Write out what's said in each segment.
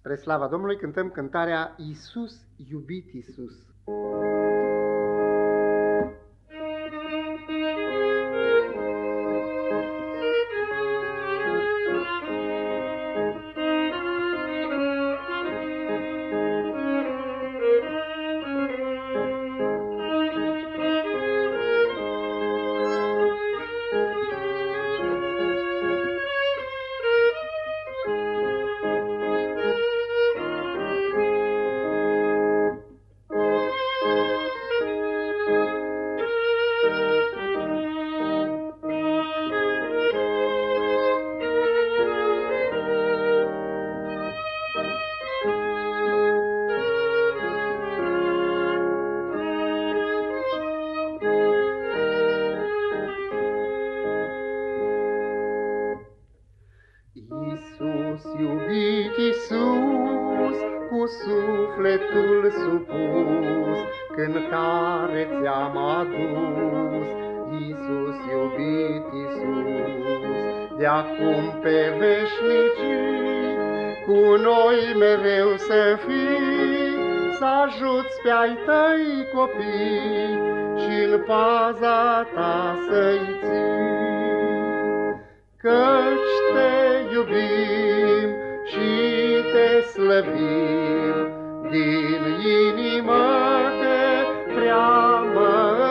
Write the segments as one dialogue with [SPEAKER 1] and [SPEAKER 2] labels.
[SPEAKER 1] Spre slava Domnului cântăm cântarea Iisus, iubit Iisus.
[SPEAKER 2] Iisus, iubit Iisus, cu sufletul supus, cântare ți-am adus. Iisus, iubit Iisus, de acum pe veșnicii, cu noi mereu să fii, să ajuți pe ai tăi copii și în paza ta să-i ții. Căci te iubim și te slăvim, din inimă te preamărim,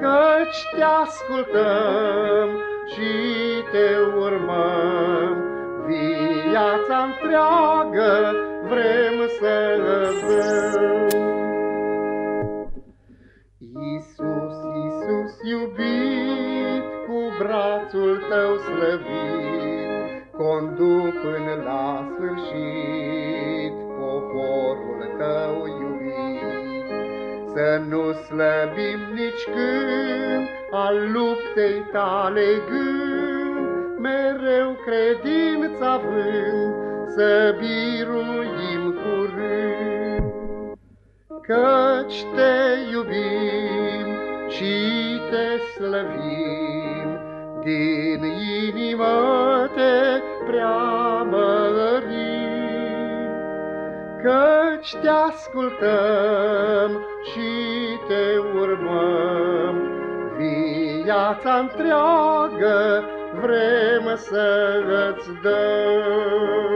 [SPEAKER 2] căci te ascultăm și te urmăm, viața întreagă vrem să dăm. Iisus, Iisus iubit, cu brațul tău slăvit, conduc până la sfârșit poporul tău iubit. Să nu slăbim nici când al luptei tale gând, mereu credința având, să biruim curând. Căci te iubim și te slăvim, din inimă te preamărim, căci te ascultăm și te urmăm, viața întreagă vrem să-ți dăm.